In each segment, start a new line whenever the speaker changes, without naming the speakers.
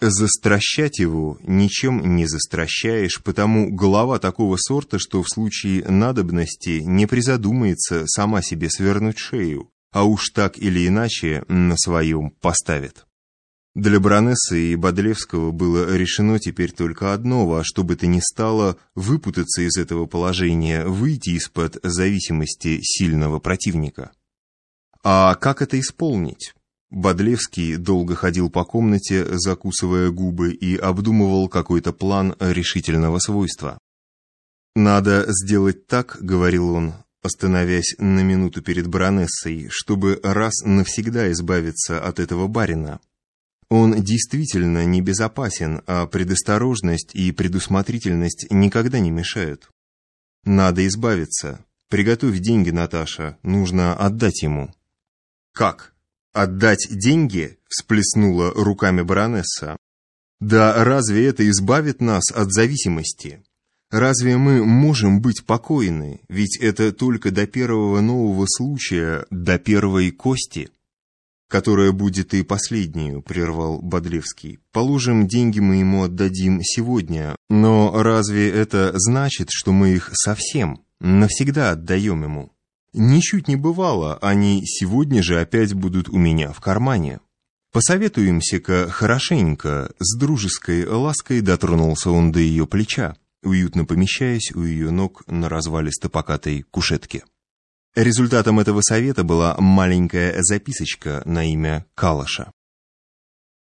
Застращать его ничем не застращаешь, потому голова такого сорта, что в случае надобности не призадумается сама себе свернуть шею, а уж так или иначе на своем поставит. Для баронессы и Бодлевского было решено теперь только одно, во что бы то ни стало выпутаться из этого положения, выйти из-под зависимости сильного противника. А как это исполнить? Бодлевский долго ходил по комнате, закусывая губы, и обдумывал какой-то план решительного свойства. «Надо сделать так», — говорил он, остановясь на минуту перед баронессой, чтобы раз навсегда избавиться от этого барина. Он действительно небезопасен, а предосторожность и предусмотрительность никогда не мешают. Надо избавиться. Приготовь деньги, Наташа, нужно отдать ему. Как? «Отдать деньги?» — всплеснула руками баронесса. «Да разве это избавит нас от зависимости? Разве мы можем быть покойны? Ведь это только до первого нового случая, до первой кости» которая будет и последнюю, прервал Бодлевский. Положим, деньги мы ему отдадим сегодня, но разве это значит, что мы их совсем, навсегда отдаем ему? Ничуть не бывало, они сегодня же опять будут у меня в кармане. Посоветуемся-ка хорошенько, с дружеской лаской дотронулся он до ее плеча, уютно помещаясь у ее ног на развалисто-покатой кушетке. Результатом этого совета была маленькая записочка на имя Калаша.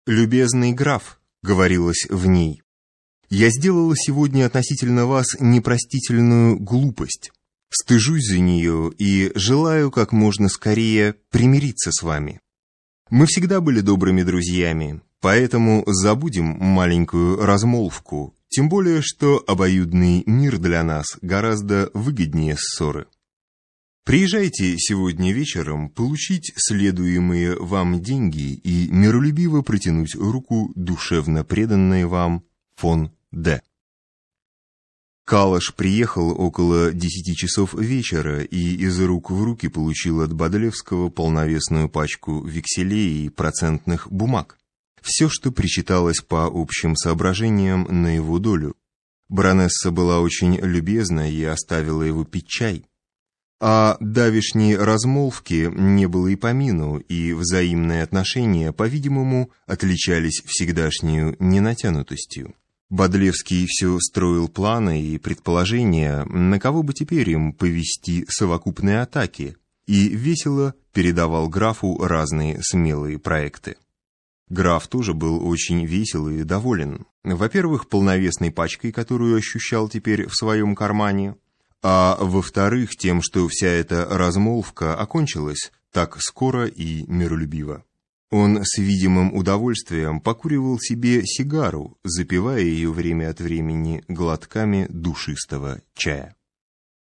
«Любезный граф», — говорилось в ней, — «я сделала сегодня относительно вас непростительную глупость». Стыжусь за нее и желаю как можно скорее примириться с вами. Мы всегда были добрыми друзьями, поэтому забудем маленькую размолвку, тем более, что обоюдный мир для нас гораздо выгоднее ссоры. Приезжайте сегодня вечером получить следуемые вам деньги и миролюбиво протянуть руку душевно преданной вам фон Д. Калаш приехал около десяти часов вечера и из рук в руки получил от Бодлевского полновесную пачку векселей и процентных бумаг. Все, что причиталось по общим соображениям на его долю. Баронесса была очень любезна и оставила его пить чай. А давишней размолвки не было и помину, и взаимные отношения, по-видимому, отличались всегдашнюю ненатянутостью. Бодлевский все строил планы и предположения, на кого бы теперь им повести совокупные атаки, и весело передавал графу разные смелые проекты. Граф тоже был очень весел и доволен. Во-первых, полновесной пачкой, которую ощущал теперь в своем кармане, а во-вторых, тем, что вся эта размолвка окончилась так скоро и миролюбиво. Он с видимым удовольствием покуривал себе сигару, запивая ее время от времени глотками душистого чая.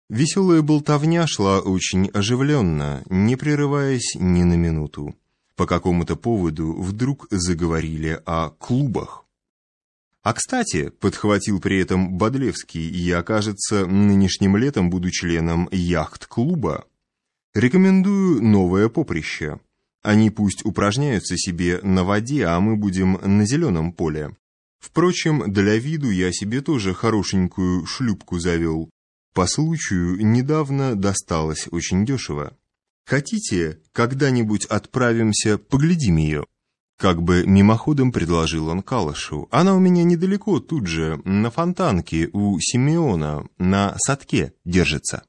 Веселая болтовня шла очень оживленно, не прерываясь ни на минуту. По какому-то поводу вдруг заговорили о клубах. А кстати, подхватил при этом Бодлевский, я, кажется, нынешним летом буду членом яхт-клуба. Рекомендую новое поприще. Они пусть упражняются себе на воде, а мы будем на зеленом поле. Впрочем, для виду я себе тоже хорошенькую шлюпку завел. По случаю недавно досталось очень дешево. Хотите, когда-нибудь отправимся, поглядим ее?» Как бы мимоходом предложил он Калышу. «Она у меня недалеко, тут же, на фонтанке у Симеона, на садке держится».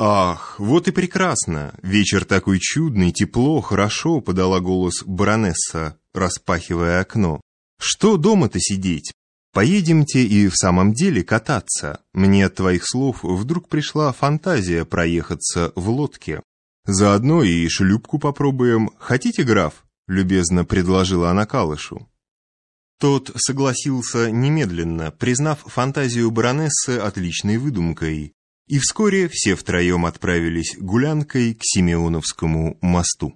«Ах, вот и прекрасно! Вечер такой чудный, тепло, хорошо!» — подала голос баронесса, распахивая окно. «Что дома-то сидеть? Поедемте и в самом деле кататься. Мне от твоих слов вдруг пришла фантазия проехаться в лодке. Заодно и шлюпку попробуем. Хотите, граф?» — любезно предложила она Калышу. Тот согласился немедленно, признав фантазию баронессы отличной выдумкой, и вскоре все втроем отправились гулянкой к Симеоновскому мосту.